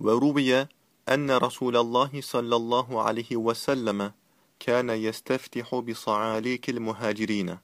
وروي أن رسول الله صلى الله عليه وسلم كان يستفتح بصعاليك المهاجرين.